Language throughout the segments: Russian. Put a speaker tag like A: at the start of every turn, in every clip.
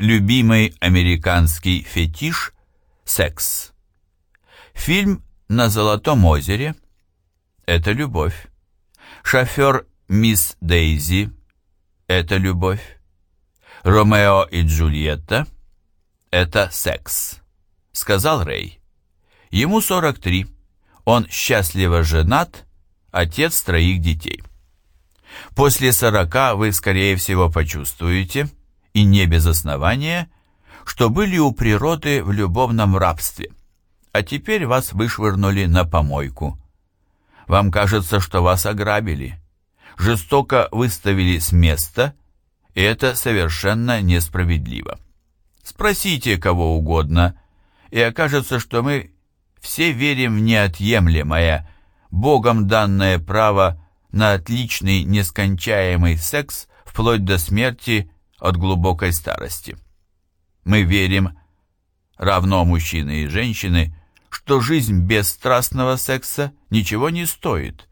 A: Любимый американский фетиш – секс. Фильм «На Золотом озере» – это любовь. Шофер «Мисс Дейзи» – это любовь. Ромео и Джульетта – это секс, сказал Рэй. Ему 43, он счастливо женат, отец троих детей. После 40 вы, скорее всего, почувствуете – и не без основания, что были у природы в любовном рабстве, а теперь вас вышвырнули на помойку. Вам кажется, что вас ограбили, жестоко выставили с места, и это совершенно несправедливо. Спросите кого угодно, и окажется, что мы все верим в неотъемлемое, Богом данное право на отличный нескончаемый секс вплоть до смерти от глубокой старости. Мы верим, равно мужчины и женщины, что жизнь без страстного секса ничего не стоит,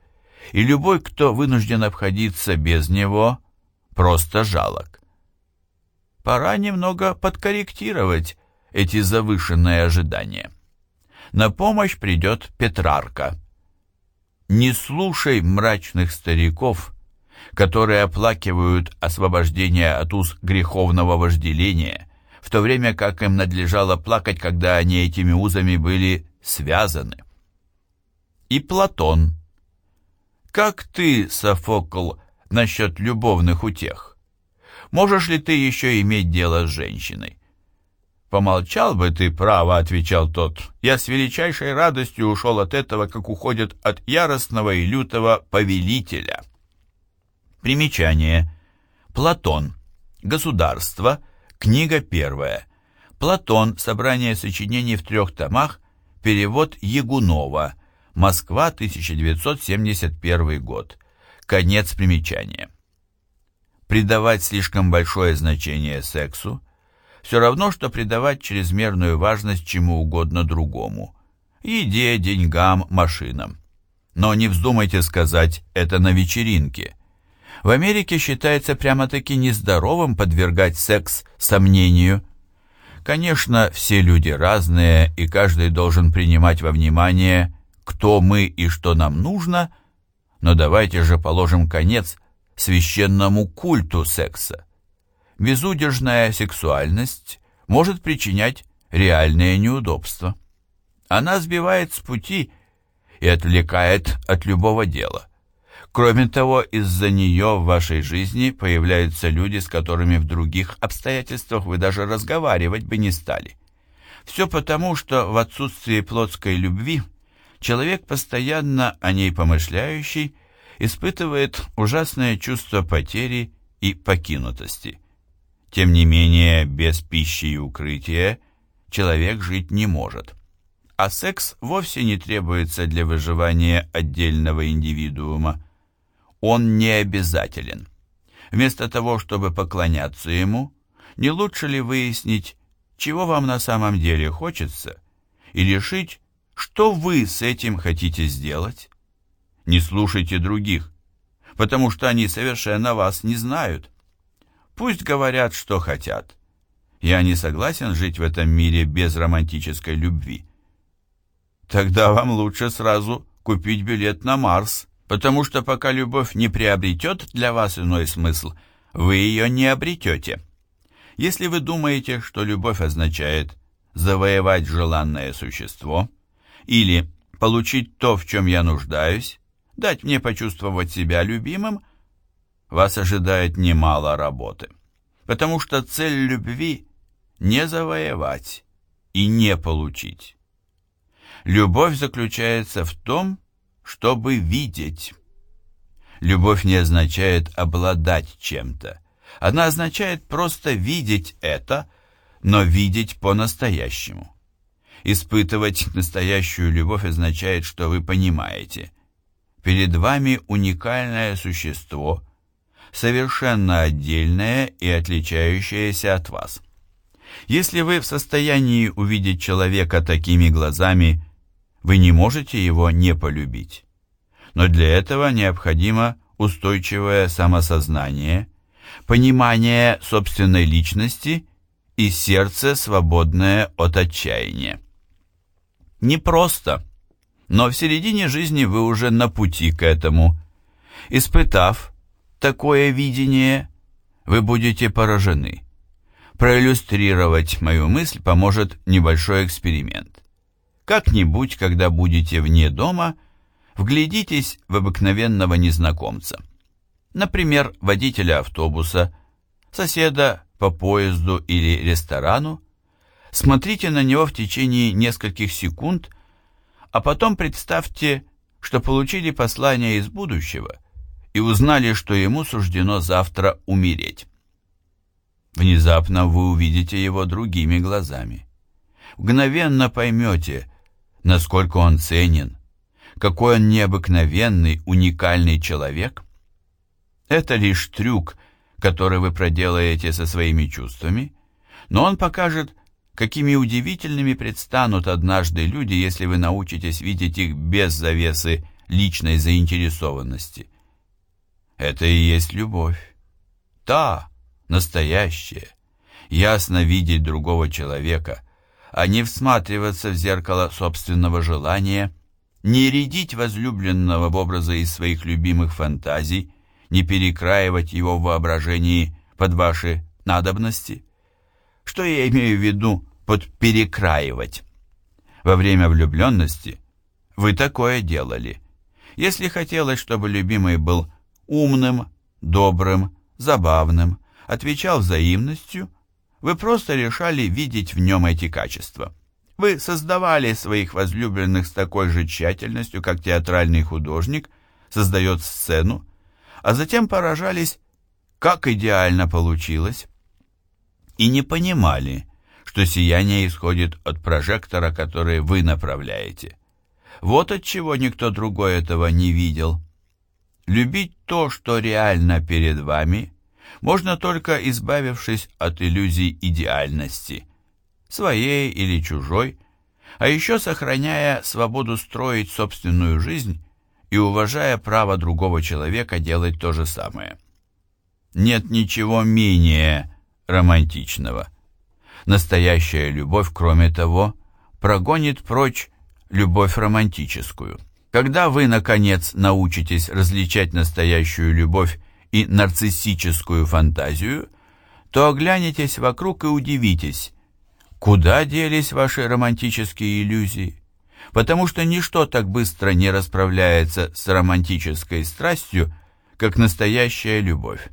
A: и любой, кто вынужден обходиться без него, просто жалок. Пора немного подкорректировать эти завышенные ожидания. На помощь придет Петрарка. Не слушай мрачных стариков, которые оплакивают освобождение от уз греховного вожделения, в то время как им надлежало плакать, когда они этими узами были связаны. И Платон. Как ты, Софокл, насчет любовных утех? Можешь ли ты еще иметь дело с женщиной? «Помолчал бы ты, право», — отвечал тот. «Я с величайшей радостью ушел от этого, как уходят от яростного и лютого повелителя». Примечание. Платон. Государство. Книга первая. Платон. Собрание сочинений в трех томах. Перевод Ягунова. Москва, 1971 год. Конец примечания. Придавать слишком большое значение сексу все равно, что придавать чрезмерную важность чему угодно другому. Еде, деньгам, машинам. Но не вздумайте сказать «это на вечеринке». В Америке считается прямо-таки нездоровым подвергать секс сомнению. Конечно, все люди разные, и каждый должен принимать во внимание, кто мы и что нам нужно, но давайте же положим конец священному культу секса. Безудержная сексуальность может причинять реальные неудобства. Она сбивает с пути и отвлекает от любого дела. Кроме того, из-за нее в вашей жизни появляются люди, с которыми в других обстоятельствах вы даже разговаривать бы не стали. Все потому, что в отсутствии плотской любви человек, постоянно о ней помышляющий, испытывает ужасное чувство потери и покинутости. Тем не менее, без пищи и укрытия человек жить не может. А секс вовсе не требуется для выживания отдельного индивидуума он не обязателен. Вместо того, чтобы поклоняться ему, не лучше ли выяснить, чего вам на самом деле хочется, и решить, что вы с этим хотите сделать? Не слушайте других, потому что они совершенно вас не знают. Пусть говорят, что хотят. Я не согласен жить в этом мире без романтической любви. Тогда вам лучше сразу купить билет на Марс потому что пока любовь не приобретет для вас иной смысл, вы ее не обретете. Если вы думаете, что любовь означает завоевать желанное существо или получить то, в чем я нуждаюсь, дать мне почувствовать себя любимым, вас ожидает немало работы, потому что цель любви не завоевать и не получить. Любовь заключается в том, чтобы видеть. Любовь не означает обладать чем-то. Она означает просто видеть это, но видеть по-настоящему. Испытывать настоящую любовь означает, что вы понимаете. Перед вами уникальное существо, совершенно отдельное и отличающееся от вас. Если вы в состоянии увидеть человека такими глазами, вы не можете его не полюбить. Но для этого необходимо устойчивое самосознание, понимание собственной личности и сердце, свободное от отчаяния. Не просто, но в середине жизни вы уже на пути к этому. Испытав такое видение, вы будете поражены. Проиллюстрировать мою мысль поможет небольшой эксперимент. Как-нибудь, когда будете вне дома, вглядитесь в обыкновенного незнакомца. Например, водителя автобуса, соседа по поезду или ресторану. Смотрите на него в течение нескольких секунд, а потом представьте, что получили послание из будущего и узнали, что ему суждено завтра умереть. Внезапно вы увидите его другими глазами. Мгновенно поймете, насколько он ценен, какой он необыкновенный, уникальный человек. Это лишь трюк, который вы проделаете со своими чувствами, но он покажет, какими удивительными предстанут однажды люди, если вы научитесь видеть их без завесы личной заинтересованности. Это и есть любовь. Та, настоящее, ясно видеть другого человека, а не всматриваться в зеркало собственного желания, не рядить возлюбленного в образы из своих любимых фантазий, не перекраивать его в воображении под ваши надобности. Что я имею в виду под перекраивать? Во время влюбленности вы такое делали. Если хотелось, чтобы любимый был умным, добрым, забавным, отвечал взаимностью, вы просто решали видеть в нем эти качества. Вы создавали своих возлюбленных с такой же тщательностью, как театральный художник создает сцену, а затем поражались, как идеально получилось, и не понимали, что сияние исходит от прожектора, который вы направляете. Вот от чего никто другой этого не видел. Любить то, что реально перед вами – можно только избавившись от иллюзий идеальности, своей или чужой, а еще сохраняя свободу строить собственную жизнь и уважая право другого человека делать то же самое. Нет ничего менее романтичного. Настоящая любовь, кроме того, прогонит прочь любовь романтическую. Когда вы, наконец, научитесь различать настоящую любовь и нарциссическую фантазию, то оглянетесь вокруг и удивитесь, куда делись ваши романтические иллюзии, потому что ничто так быстро не расправляется с романтической страстью, как настоящая любовь.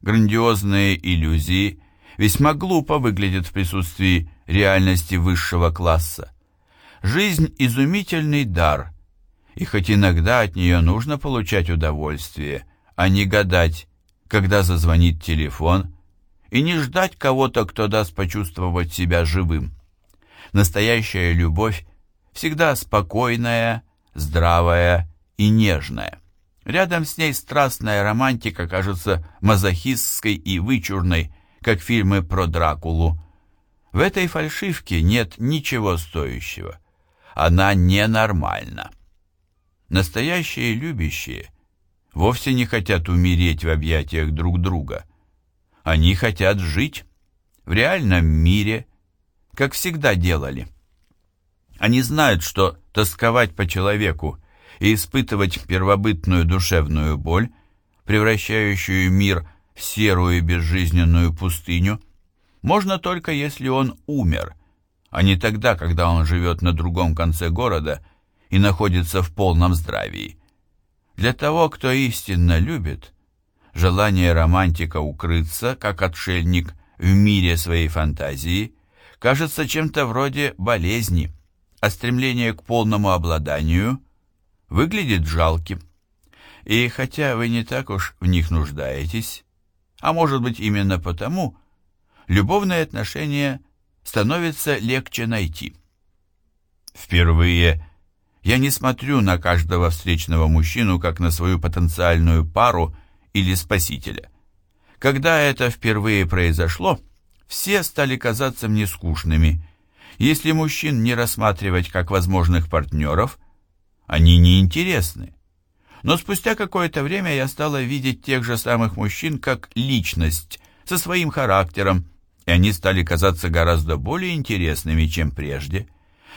A: Грандиозные иллюзии весьма глупо выглядят в присутствии реальности высшего класса. Жизнь – изумительный дар, и хоть иногда от нее нужно получать удовольствие, а не гадать, когда зазвонит телефон, и не ждать кого-то, кто даст почувствовать себя живым. Настоящая любовь всегда спокойная, здравая и нежная. Рядом с ней страстная романтика кажется мазохистской и вычурной, как фильмы про Дракулу. В этой фальшивке нет ничего стоящего. Она ненормальна. Настоящие любящие – вовсе не хотят умереть в объятиях друг друга. Они хотят жить в реальном мире, как всегда делали. Они знают, что тосковать по человеку и испытывать первобытную душевную боль, превращающую мир в серую безжизненную пустыню, можно только если он умер, а не тогда, когда он живет на другом конце города и находится в полном здравии. Для того, кто истинно любит, желание романтика укрыться, как отшельник в мире своей фантазии, кажется чем-то вроде болезни, а стремление к полному обладанию выглядит жалким. И хотя вы не так уж в них нуждаетесь, а может быть именно потому, любовные отношения становится легче найти. Впервые я не смотрю на каждого встречного мужчину как на свою потенциальную пару или спасителя. Когда это впервые произошло, все стали казаться мне скучными. Если мужчин не рассматривать как возможных партнеров, они неинтересны. Но спустя какое-то время я стала видеть тех же самых мужчин как личность, со своим характером, и они стали казаться гораздо более интересными, чем прежде.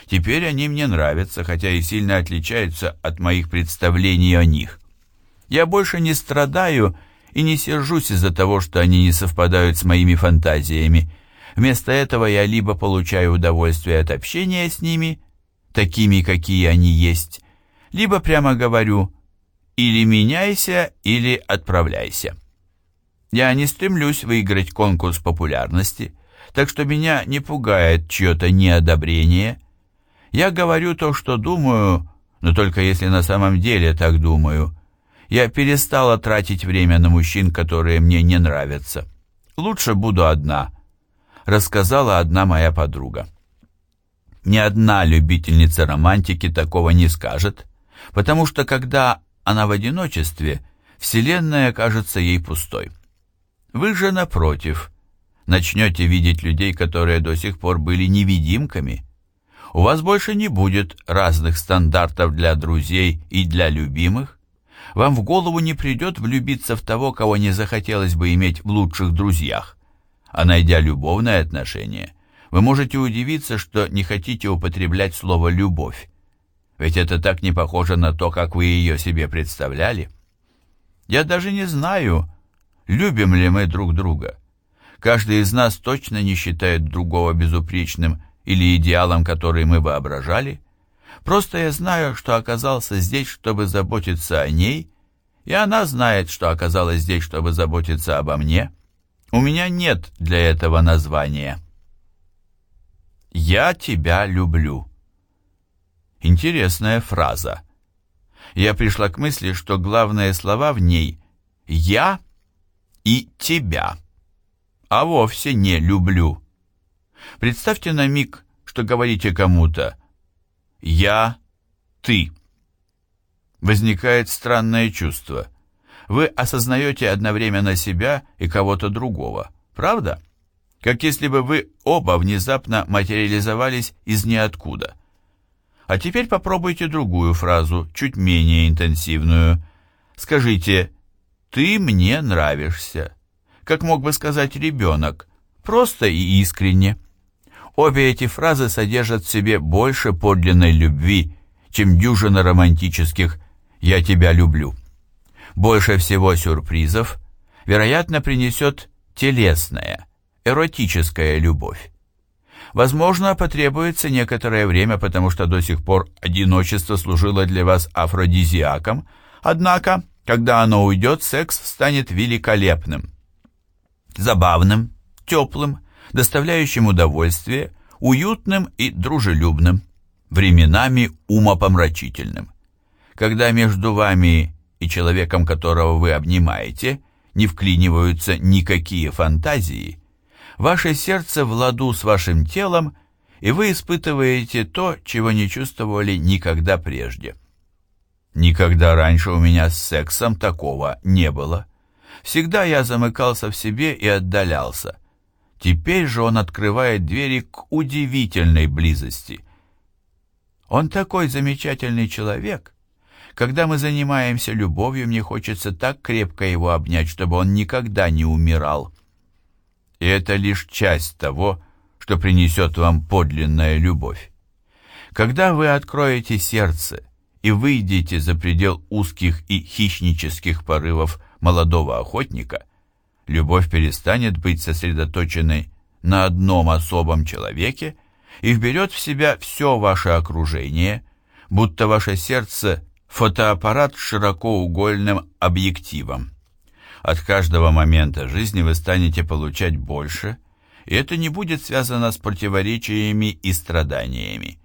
A: Теперь они мне нравятся, хотя и сильно отличаются от моих представлений о них. Я больше не страдаю и не сержусь из-за того, что они не совпадают с моими фантазиями. Вместо этого я либо получаю удовольствие от общения с ними, такими, какие они есть, либо прямо говорю «или меняйся, или отправляйся». Я не стремлюсь выиграть конкурс популярности, так что меня не пугает чье-то неодобрение. Я говорю то, что думаю, но только если на самом деле так думаю. Я перестала тратить время на мужчин, которые мне не нравятся. Лучше буду одна, рассказала одна моя подруга. Ни одна любительница романтики такого не скажет, потому что когда она в одиночестве, Вселенная кажется ей пустой. Вы же, напротив, начнете видеть людей, которые до сих пор были невидимками. У вас больше не будет разных стандартов для друзей и для любимых. Вам в голову не придет влюбиться в того, кого не захотелось бы иметь в лучших друзьях. А найдя любовное отношение, вы можете удивиться, что не хотите употреблять слово «любовь». Ведь это так не похоже на то, как вы ее себе представляли. Я даже не знаю, Любим ли мы друг друга? Каждый из нас точно не считает другого безупречным или идеалом, который мы воображали. Просто я знаю, что оказался здесь, чтобы заботиться о ней, и она знает, что оказалась здесь, чтобы заботиться обо мне. У меня нет для этого названия. «Я тебя люблю». Интересная фраза. Я пришла к мысли, что главные слова в ней «я» и тебя, а вовсе не люблю. Представьте на миг, что говорите кому-то «я», «ты». Возникает странное чувство. Вы осознаете одновременно себя и кого-то другого, правда? Как если бы вы оба внезапно материализовались из ниоткуда. А теперь попробуйте другую фразу, чуть менее интенсивную. Скажите «Ты мне нравишься», как мог бы сказать ребенок, просто и искренне. Обе эти фразы содержат в себе больше подлинной любви, чем дюжина романтических «я тебя люблю». Больше всего сюрпризов, вероятно, принесет телесная, эротическая любовь. Возможно, потребуется некоторое время, потому что до сих пор одиночество служило для вас афродизиаком, однако когда оно уйдет, секс станет великолепным, забавным, теплым, доставляющим удовольствие, уютным и дружелюбным, временами умопомрачительным. Когда между вами и человеком, которого вы обнимаете, не вклиниваются никакие фантазии, ваше сердце в ладу с вашим телом, и вы испытываете то, чего не чувствовали никогда прежде. Никогда раньше у меня с сексом такого не было. Всегда я замыкался в себе и отдалялся. Теперь же он открывает двери к удивительной близости. Он такой замечательный человек. Когда мы занимаемся любовью, мне хочется так крепко его обнять, чтобы он никогда не умирал. И это лишь часть того, что принесет вам подлинная любовь. Когда вы откроете сердце, и выйдете за предел узких и хищнических порывов молодого охотника, любовь перестанет быть сосредоточенной на одном особом человеке и вберет в себя все ваше окружение, будто ваше сердце – фотоаппарат с широкоугольным объективом. От каждого момента жизни вы станете получать больше, и это не будет связано с противоречиями и страданиями.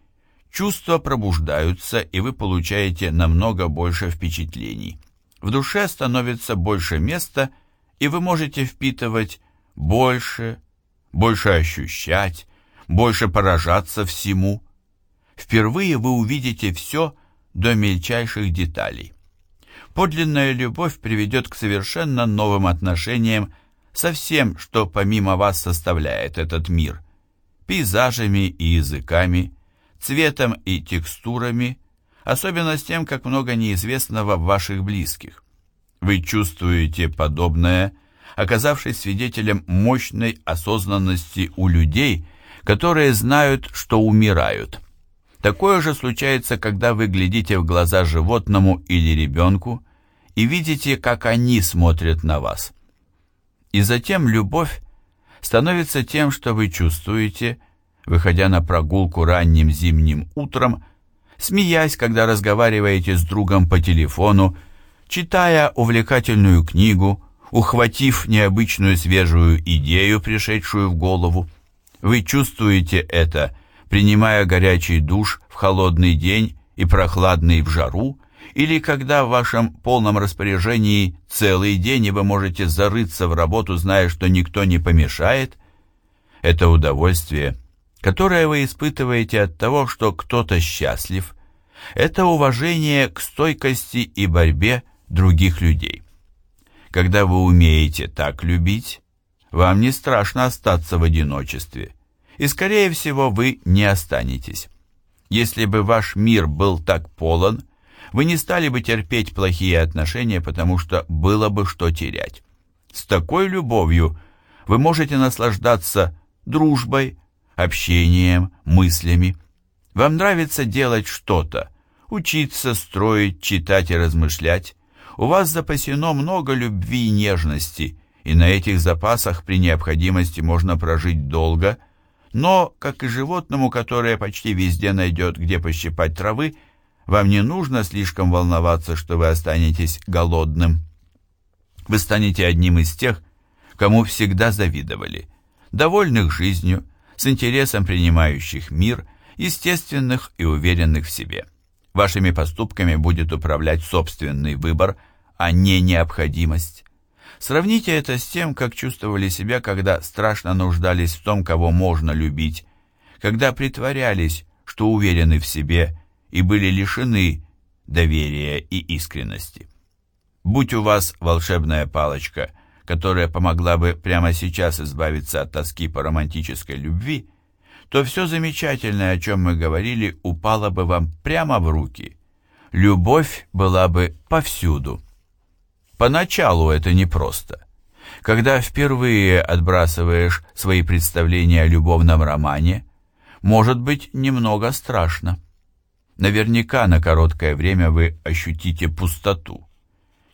A: Чувства пробуждаются, и вы получаете намного больше впечатлений. В душе становится больше места, и вы можете впитывать больше, больше ощущать, больше поражаться всему. Впервые вы увидите все до мельчайших деталей. Подлинная любовь приведет к совершенно новым отношениям со всем, что помимо вас составляет этот мир, пейзажами и языками, цветом и текстурами, особенно с тем, как много неизвестного в ваших близких. Вы чувствуете подобное, оказавшись свидетелем мощной осознанности у людей, которые знают, что умирают. Такое же случается, когда вы глядите в глаза животному или ребенку и видите, как они смотрят на вас. И затем любовь становится тем, что вы чувствуете, выходя на прогулку ранним зимним утром, смеясь, когда разговариваете с другом по телефону, читая увлекательную книгу, ухватив необычную свежую идею, пришедшую в голову. Вы чувствуете это, принимая горячий душ в холодный день и прохладный в жару, или когда в вашем полном распоряжении целый день, и вы можете зарыться в работу, зная, что никто не помешает, это удовольствие, которое вы испытываете от того, что кто-то счастлив, это уважение к стойкости и борьбе других людей. Когда вы умеете так любить, вам не страшно остаться в одиночестве, и, скорее всего, вы не останетесь. Если бы ваш мир был так полон, вы не стали бы терпеть плохие отношения, потому что было бы что терять. С такой любовью вы можете наслаждаться дружбой, общением, мыслями. Вам нравится делать что-то, учиться, строить, читать и размышлять. У вас запасено много любви и нежности, и на этих запасах при необходимости можно прожить долго, но, как и животному, которое почти везде найдет, где пощипать травы, вам не нужно слишком волноваться, что вы останетесь голодным. Вы станете одним из тех, кому всегда завидовали, довольных жизнью, с интересом принимающих мир, естественных и уверенных в себе. Вашими поступками будет управлять собственный выбор, а не необходимость. Сравните это с тем, как чувствовали себя, когда страшно нуждались в том, кого можно любить, когда притворялись, что уверены в себе и были лишены доверия и искренности. Будь у вас волшебная палочка, которая помогла бы прямо сейчас избавиться от тоски по романтической любви, то все замечательное, о чем мы говорили, упало бы вам прямо в руки. Любовь была бы повсюду. Поначалу это непросто. Когда впервые отбрасываешь свои представления о любовном романе, может быть немного страшно. Наверняка на короткое время вы ощутите пустоту.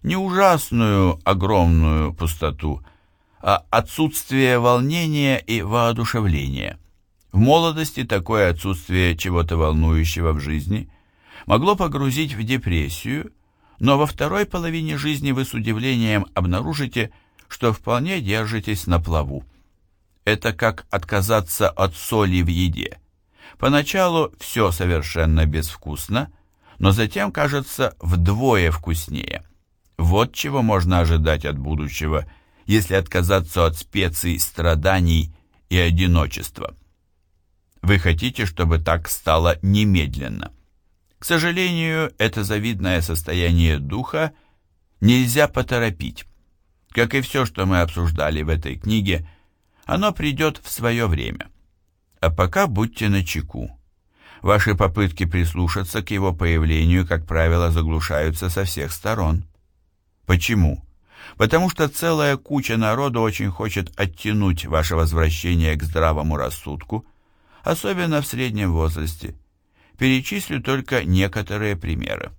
A: Не ужасную, огромную пустоту, а отсутствие волнения и воодушевления. В молодости такое отсутствие чего-то волнующего в жизни могло погрузить в депрессию, но во второй половине жизни вы с удивлением обнаружите, что вполне держитесь на плаву. Это как отказаться от соли в еде. Поначалу все совершенно безвкусно, но затем кажется вдвое вкуснее. Вот чего можно ожидать от будущего, если отказаться от специй, страданий и одиночества. Вы хотите, чтобы так стало немедленно. К сожалению, это завидное состояние духа нельзя поторопить. Как и все, что мы обсуждали в этой книге, оно придет в свое время. А пока будьте начеку. Ваши попытки прислушаться к его появлению, как правило, заглушаются со всех сторон. Почему? Потому что целая куча народу очень хочет оттянуть ваше возвращение к здравому рассудку, особенно в среднем возрасте. Перечислю только некоторые примеры.